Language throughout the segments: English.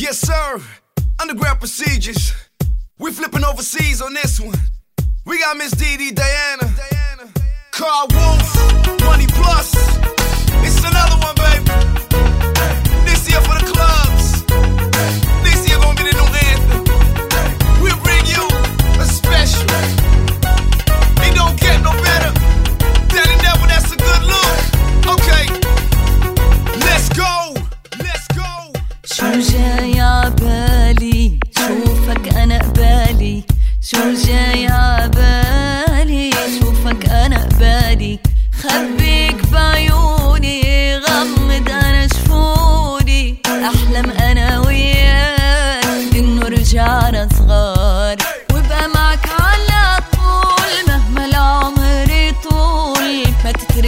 Yes, sir. Underground procedures. We flipping overseas on this one. We got Miss Dee Dee Diana. Karl Wolf.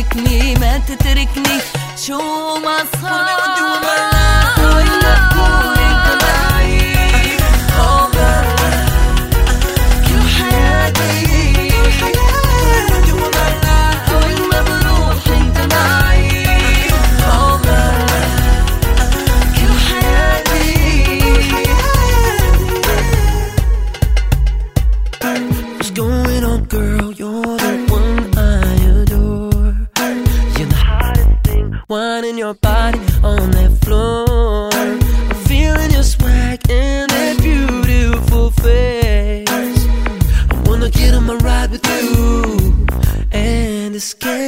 تتركني ما تتركني شو ما صار. Thing, whining your body on that floor. I'm feeling your swag and that beautiful face. I wanna get on my ride with you and escape.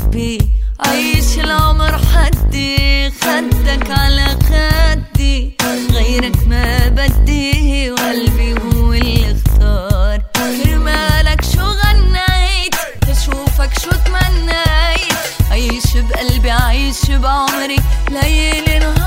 حبي. عيش العمر حدي خدك على خدي. غيرك ما بدي وقلبي هو اللي اختار. كرمالك شو غنيت؟ تشوفك شو تمنيت؟ عيش بقلبي عيش بعمري. ليل نهار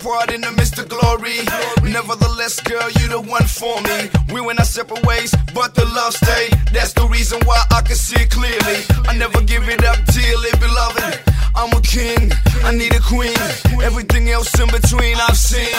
apart in the midst of glory. Nevertheless, girl, you the one for me. We went our separate ways, but the love stayed. That's the reason why I can see it clearly. I never give it up till it beloved. I'm a king, I need a queen. Everything else in between I've seen.